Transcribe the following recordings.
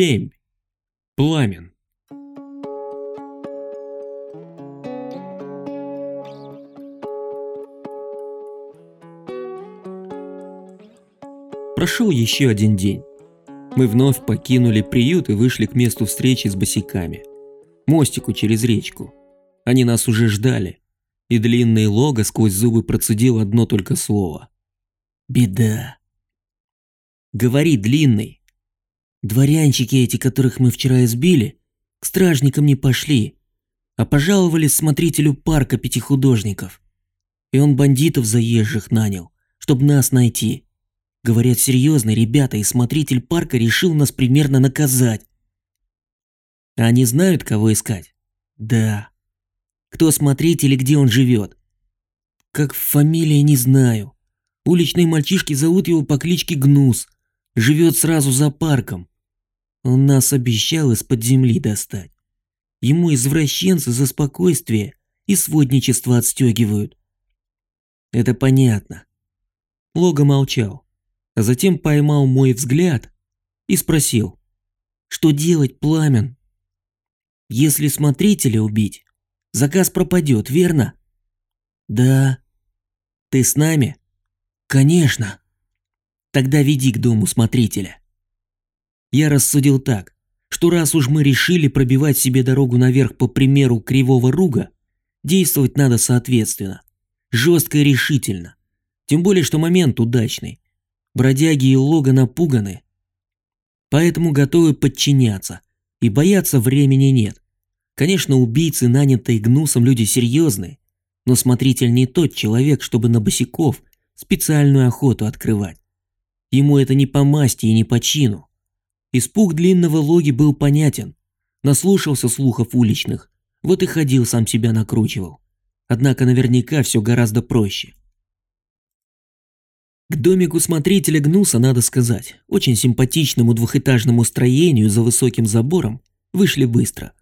Семь. Пламен. Прошел еще один день. Мы вновь покинули приют и вышли к месту встречи с босиками. Мостику через речку. Они нас уже ждали. И длинный лого сквозь зубы процедил одно только слово. Беда. Говори, длинный. Дворянчики эти, которых мы вчера избили, к стражникам не пошли, а пожаловались смотрителю парка пяти художников. И он бандитов заезжих нанял, чтобы нас найти. Говорят, серьезно, ребята, и смотритель парка решил нас примерно наказать. А они знают, кого искать? Да. Кто смотритель и где он живет? Как фамилия, не знаю. Уличные мальчишки зовут его по кличке Гнус. Живет сразу за парком. Он нас обещал из-под земли достать. Ему извращенцы за спокойствие и сводничество отстегивают. Это понятно. Лога молчал а затем поймал мой взгляд и спросил, что делать, Пламен? Если смотрителя убить, заказ пропадет, верно? Да. Ты с нами? Конечно. Тогда веди к дому смотрителя. Я рассудил так, что раз уж мы решили пробивать себе дорогу наверх по примеру Кривого Руга, действовать надо соответственно, жестко и решительно. Тем более, что момент удачный. Бродяги и лога напуганы, поэтому готовы подчиняться, и бояться времени нет. Конечно, убийцы, нанятые гнусом, люди серьезные, но смотритель не тот человек, чтобы на босиков специальную охоту открывать. Ему это не по масти и не по чину. Испуг длинного логи был понятен. Наслушался слухов уличных, вот и ходил сам себя накручивал. Однако наверняка все гораздо проще. К домику смотрителя Гнуса, надо сказать, очень симпатичному двухэтажному строению за высоким забором, вышли быстро.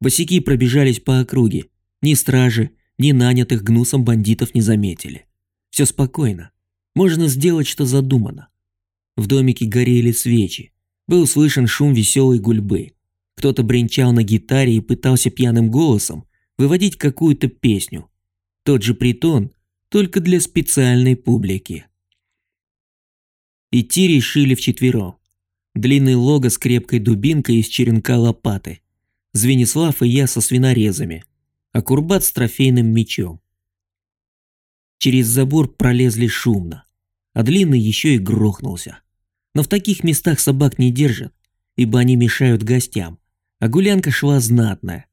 Босики пробежались по округе. Ни стражи, ни нанятых Гнусом бандитов не заметили. Все спокойно. Можно сделать, что задумано. В домике горели свечи. Был слышен шум веселой гульбы. Кто-то бренчал на гитаре и пытался пьяным голосом выводить какую-то песню. Тот же притон, только для специальной публики. Идти решили вчетвером. Длинный лого с крепкой дубинкой из черенка лопаты. Звенислав и я со свинорезами. А Курбат с трофейным мечом. Через забор пролезли шумно. А длинный еще и грохнулся. Но в таких местах собак не держат, ибо они мешают гостям. А гулянка шла знатная.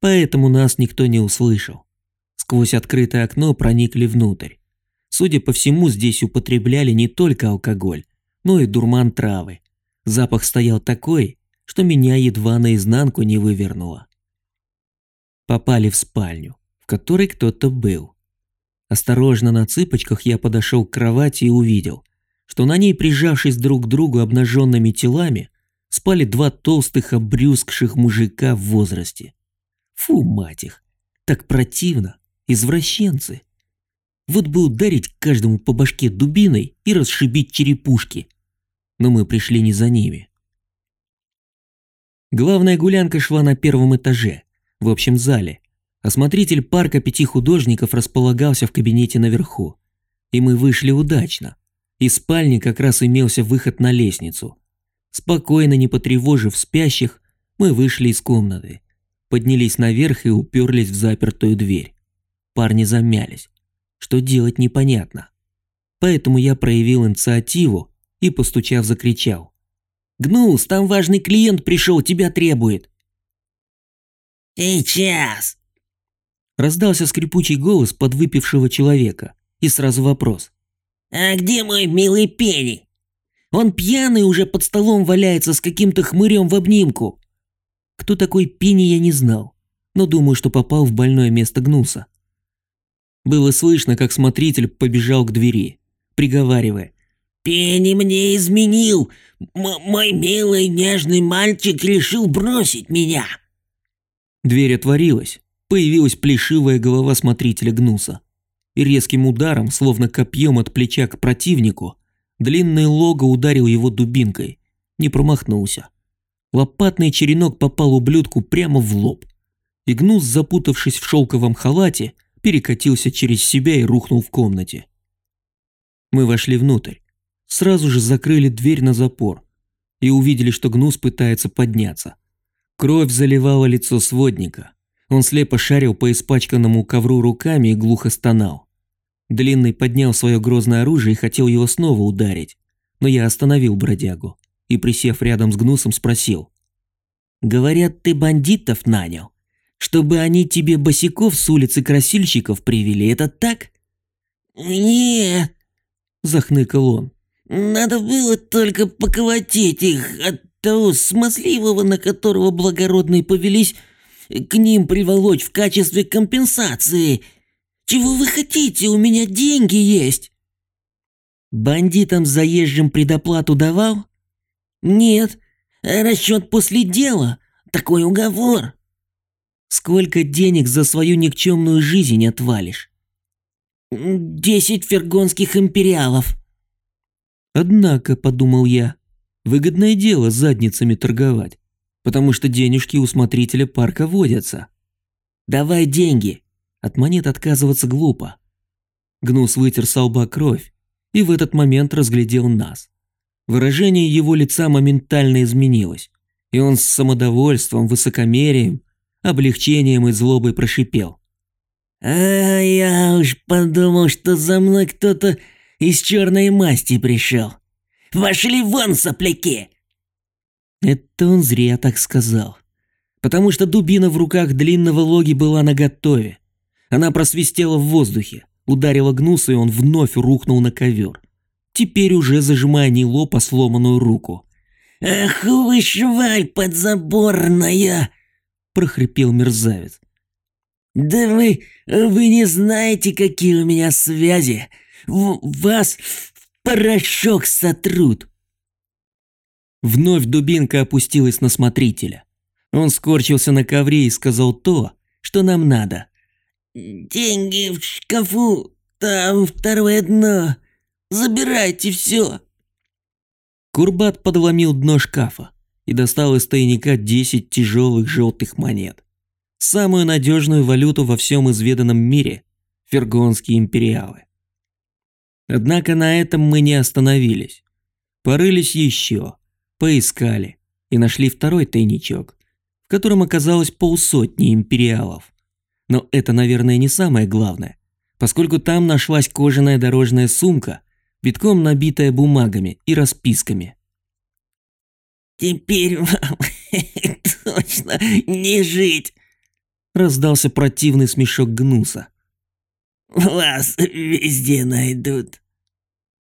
Поэтому нас никто не услышал. Сквозь открытое окно проникли внутрь. Судя по всему, здесь употребляли не только алкоголь, но и дурман травы. Запах стоял такой, что меня едва наизнанку не вывернуло. Попали в спальню, в которой кто-то был. Осторожно на цыпочках я подошел к кровати и увидел, что на ней, прижавшись друг к другу обнаженными телами, спали два толстых обрюзгших мужика в возрасте. Фу, мать их, так противно, извращенцы. Вот бы ударить каждому по башке дубиной и расшибить черепушки. Но мы пришли не за ними. Главная гулянка шла на первом этаже, в общем зале. Осмотритель парка пяти художников располагался в кабинете наверху. И мы вышли удачно. Из спальни как раз имелся выход на лестницу. Спокойно, не потревожив спящих, мы вышли из комнаты. Поднялись наверх и уперлись в запертую дверь. Парни замялись. Что делать непонятно. Поэтому я проявил инициативу и, постучав, закричал. «Гнус, там важный клиент пришел, тебя требует!» «Сейчас!» Раздался скрипучий голос подвыпившего человека и сразу вопрос. «А где мой милый Пенни?» «Он пьяный уже под столом валяется с каким-то хмырем в обнимку!» Кто такой Пенни я не знал, но думаю, что попал в больное место Гнуса. Было слышно, как смотритель побежал к двери, приговаривая. «Пенни мне изменил! М мой милый нежный мальчик решил бросить меня!» Дверь отворилась, появилась плешивая голова смотрителя Гнуса. И резким ударом, словно копьем от плеча к противнику, длинный лого ударил его дубинкой, не промахнулся. Лопатный черенок попал ублюдку прямо в лоб. И Гнус, запутавшись в шелковом халате, перекатился через себя и рухнул в комнате. Мы вошли внутрь. Сразу же закрыли дверь на запор и увидели, что Гнус пытается подняться. Кровь заливала лицо сводника. Он слепо шарил по испачканному ковру руками и глухо стонал. Длинный поднял свое грозное оружие и хотел его снова ударить, но я остановил бродягу и, присев рядом с Гнусом, спросил. «Говорят, ты бандитов нанял, чтобы они тебе босиков с улицы красильщиков привели, это так?» «Нет», – захныкал он. «Надо было только поколотить их от того смазливого, на которого благородные повелись, к ним приволочь в качестве компенсации. Чего вы хотите? У меня деньги есть». «Бандитам заезжим предоплату давал?» «Нет, расчет после дела. Такой уговор». «Сколько денег за свою никчемную жизнь отвалишь?» «Десять фергонских империалов». «Однако», — подумал я, — «выгодное дело задницами торговать, потому что денежки у смотрителя парка водятся». «Давай деньги», от монет отказываться глупо. Гнус вытер с лба кровь и в этот момент разглядел нас. Выражение его лица моментально изменилось, и он с самодовольством, высокомерием, облегчением и злобой прошипел. «А я уж подумал, что за мной кто-то из черной масти пришел. Вошли вон, сопляки!» Это он зря так сказал, потому что дубина в руках длинного логи была наготове. Она просвистела в воздухе, ударила гнуса, и он вновь рухнул на ковер теперь уже зажимая не лоб, а сломанную руку. «Ах вы, шваль подзаборная!» – прохрипел мерзавец. «Да вы, вы не знаете, какие у меня связи! В вас в порошок сотрут!» Вновь дубинка опустилась на смотрителя. Он скорчился на ковре и сказал то, что нам надо. «Деньги в шкафу, там второе дно. Забирайте все!» Курбат подломил дно шкафа и достал из тайника 10 тяжелых желтых монет. Самую надежную валюту во всем изведанном мире – фергонские империалы. Однако на этом мы не остановились. Порылись еще, поискали и нашли второй тайничок, в котором оказалось полсотни империалов. Но это, наверное, не самое главное, поскольку там нашлась кожаная дорожная сумка – битком набитая бумагами и расписками. «Теперь вам точно не жить!» Раздался противный смешок гнуса. «Вас везде найдут!»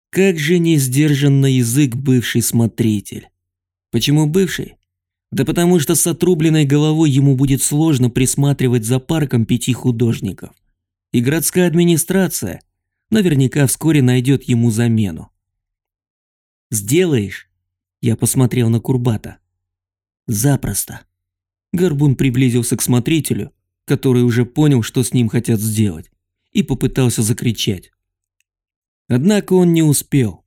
Как же не сдержан на язык бывший смотритель. Почему бывший? Да потому что с отрубленной головой ему будет сложно присматривать за парком пяти художников. И городская администрация – наверняка вскоре найдет ему замену. «Сделаешь?» Я посмотрел на Курбата. «Запросто». Горбун приблизился к смотрителю, который уже понял, что с ним хотят сделать, и попытался закричать. Однако он не успел.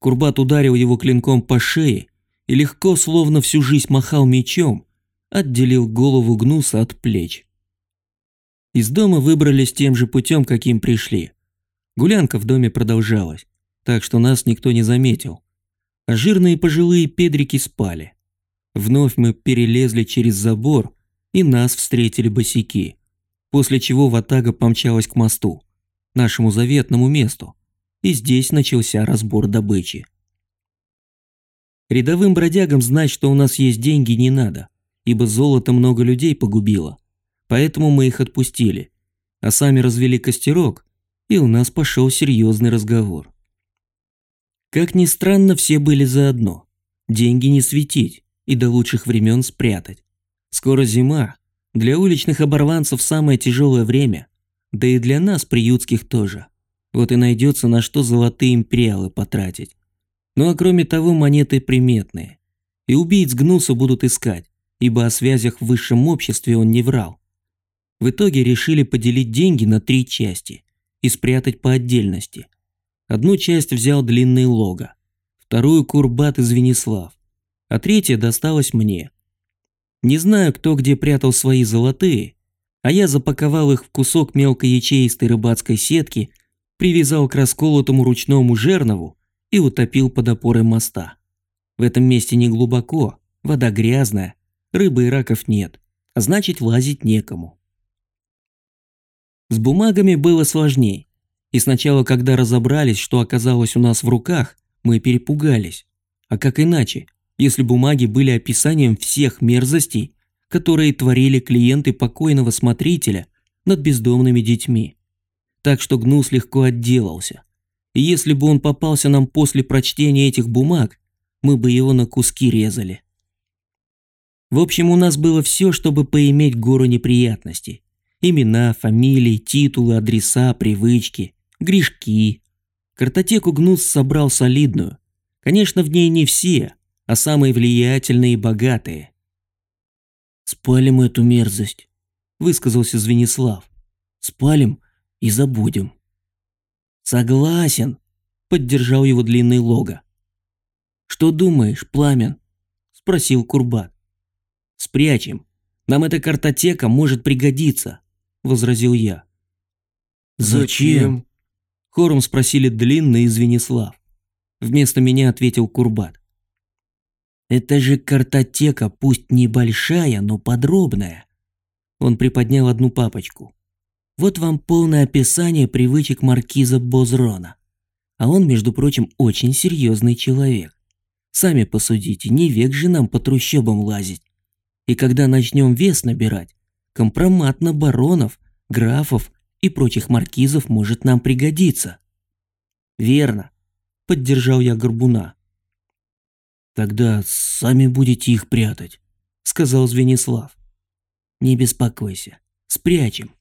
Курбат ударил его клинком по шее и легко, словно всю жизнь махал мечом, отделил голову гнуса от плеч. Из дома выбрались тем же путем, каким пришли. Гулянка в доме продолжалась, так что нас никто не заметил. А жирные пожилые педрики спали. Вновь мы перелезли через забор, и нас встретили босики, после чего Ватага помчалась к мосту, нашему заветному месту, и здесь начался разбор добычи. Рядовым бродягам знать, что у нас есть деньги, не надо, ибо золото много людей погубило, поэтому мы их отпустили, а сами развели костерок и у нас пошел серьезный разговор. Как ни странно, все были заодно. Деньги не светить и до лучших времен спрятать. Скоро зима, для уличных оборванцев самое тяжелое время, да и для нас, приютских тоже. Вот и найдется на что золотые империалы потратить. Ну а кроме того, монеты приметные. И убийц Гнуса будут искать, ибо о связях в высшем обществе он не врал. В итоге решили поделить деньги на три части и спрятать по отдельности. Одну часть взял длинный лого, вторую Курбат из Венеслав, а третья досталась мне, Не знаю, кто где прятал свои золотые, а я запаковал их в кусок мелкоячеистой рыбацкой сетки, привязал к расколотому ручному жернову и утопил под опорой моста. В этом месте не глубоко, вода грязная, рыбы и раков нет, а значит лазить некому. С бумагами было сложней. И сначала, когда разобрались, что оказалось у нас в руках, мы перепугались. А как иначе, если бумаги были описанием всех мерзостей, которые творили клиенты покойного смотрителя над бездомными детьми. Так что Гнус легко отделался. И если бы он попался нам после прочтения этих бумаг, мы бы его на куски резали. В общем, у нас было все, чтобы поиметь гору неприятностей. Имена, фамилии, титулы, адреса, привычки, грешки. Картотеку Гнус собрал солидную. Конечно, в ней не все, а самые влиятельные и богатые. «Спалим эту мерзость», – высказался Звенислав. «Спалим и забудем». «Согласен», – поддержал его длинный лого. «Что думаешь, Пламен?» – спросил Курбат. «Спрячем. Нам эта картотека может пригодиться», – возразил я. «Зачем?» – хором спросили Длинный и Звенислав. Вместо меня ответил Курбат. «Это же картотека, пусть небольшая, но подробная». Он приподнял одну папочку. «Вот вам полное описание привычек маркиза Бозрона. А он, между прочим, очень серьезный человек. Сами посудите, не век же нам по трущобам лазить. И когда начнем вес набирать, компромат на баронов, графов и прочих маркизов может нам пригодиться. Верно, поддержал я Горбуна. Тогда сами будете их прятать, сказал Звенислав. Не беспокойся, спрячем.